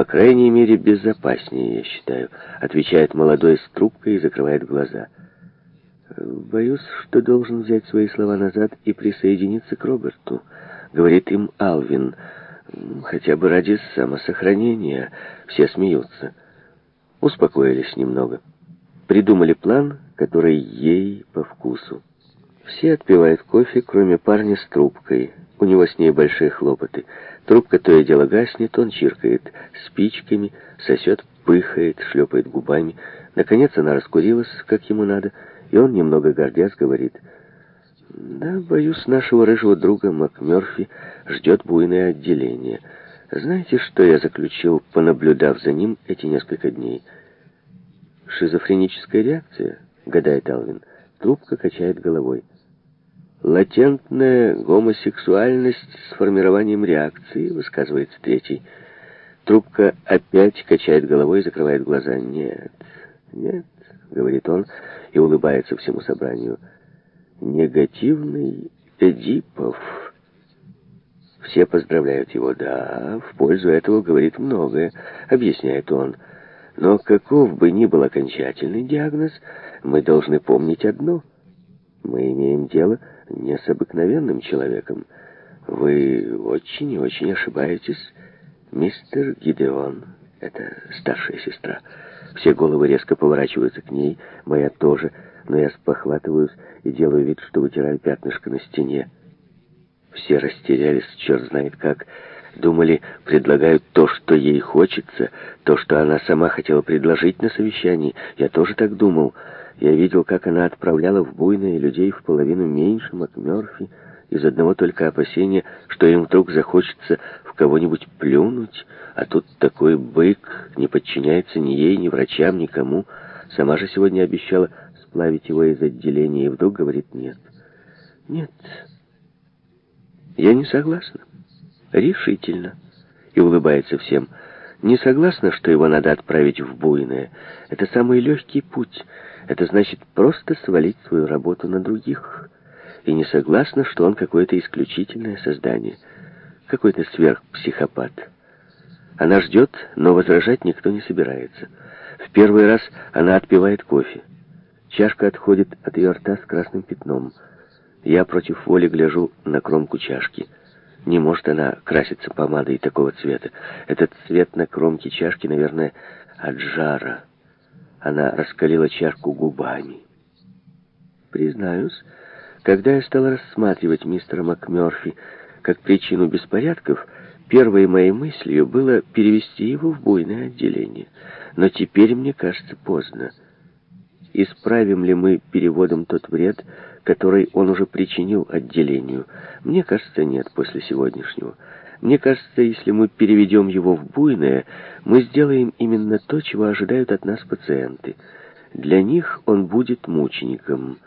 «По крайней мере, безопаснее, я считаю», — отвечает молодой с трубкой и закрывает глаза. «Боюсь, что должен взять свои слова назад и присоединиться к Роберту», — говорит им Алвин. «Хотя бы ради самосохранения». Все смеются. Успокоились немного. Придумали план, который ей по вкусу. Все отпивают кофе, кроме парня с трубкой. У него с ней большие хлопоты — Трубка то и дело гаснет, он чиркает спичками, сосет, пыхает, шлепает губами. Наконец она раскурилась, как ему надо, и он, немного гордясь, говорит, «Да, боюсь, нашего рыжего друга МакМёрфи ждет буйное отделение. Знаете, что я заключил, понаблюдав за ним эти несколько дней?» «Шизофреническая реакция?» — гадает Алвин. Трубка качает головой. Латентная гомосексуальность с формированием реакции, высказывается третий. Трубка опять качает головой и закрывает глаза. Нет, нет, говорит он и улыбается всему собранию. Негативный Эдипов. Все поздравляют его. Да, в пользу этого говорит многое, объясняет он. Но каков бы ни был окончательный диагноз, мы должны помнить одно. Мы имеем дело с не с обыкновенным человеком. Вы очень и очень ошибаетесь, мистер Гидеон. Это старшая сестра. Все головы резко поворачиваются к ней, моя тоже, но я спохватываюсь и делаю вид, что вытираю пятнышко на стене. Все растерялись, черт знает как. Думали, предлагают то, что ей хочется, то, что она сама хотела предложить на совещании. Я тоже так думал. Я видел, как она отправляла в буйное людей в половину меньше МакМёрфи из одного только опасения, что им вдруг захочется в кого-нибудь плюнуть, а тут такой бык не подчиняется ни ей, ни врачам, никому. Сама же сегодня обещала сплавить его из отделения, и вдруг говорит «нет». «Нет, я не согласна. Решительно». И улыбается всем – не согласна, что его надо отправить в буйное. Это самый легкий путь. Это значит просто свалить свою работу на других. И не согласна, что он какое-то исключительное создание. Какой-то сверхпсихопат. Она ждет, но возражать никто не собирается. В первый раз она отпивает кофе. Чашка отходит от ее рта с красным пятном. Я против воли гляжу на кромку чашки — не может она краситься помадой такого цвета. Этот цвет на кромке чашки, наверное, от жара. Она раскалила чашку губами. Признаюсь, когда я стала рассматривать мистера МакМёрфи как причину беспорядков, первой моей мыслью было перевести его в буйное отделение. Но теперь мне кажется поздно исправим ли мы переводом тот вред, который он уже причинил отделению. Мне кажется, нет после сегодняшнего. Мне кажется, если мы переведем его в буйное, мы сделаем именно то, чего ожидают от нас пациенты. Для них он будет мучеником.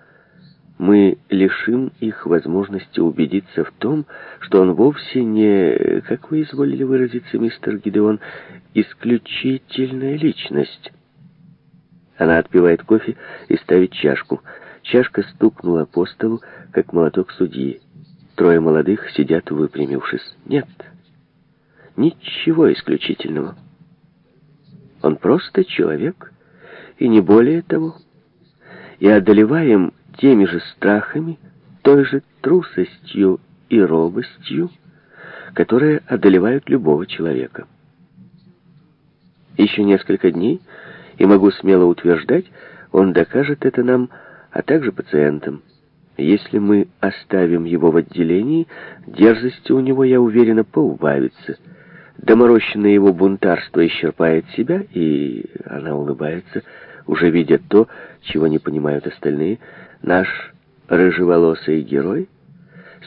Мы лишим их возможности убедиться в том, что он вовсе не, как вы изволили выразиться, мистер Гидеон, исключительная личность». Она отпивает кофе и ставит чашку. Чашка стукнула по столу, как молоток судьи. Трое молодых сидят, выпрямившись. Нет, ничего исключительного. Он просто человек, и не более того. И одолеваем теми же страхами, той же трусостью и робостью, которые одолевают любого человека. Еще несколько дней и могу смело утверждать, он докажет это нам, а также пациентам. Если мы оставим его в отделении, дерзости у него, я уверена, поубавится. Доморощенное его бунтарство исчерпает себя, и она улыбается, уже видя то, чего не понимают остальные. Наш рыжеволосый герой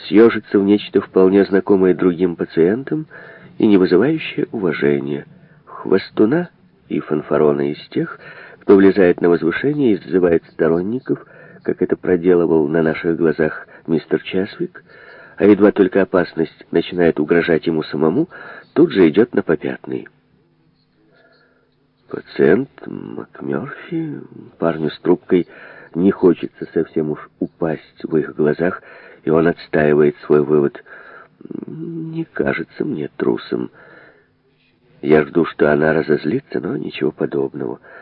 съежится в нечто вполне знакомое другим пациентам и не вызывающее уважения. Хвостуна — и фанфарона из тех, кто влезает на возвышение и сзывает сторонников, как это проделывал на наших глазах мистер Часвик, а едва только опасность начинает угрожать ему самому, тут же идет на попятный. Пациент МакМёрфи, парню с трубкой, не хочется совсем уж упасть в их глазах, и он отстаивает свой вывод. «Не кажется мне трусом». Я жду, что она разозлится, но ничего подобного.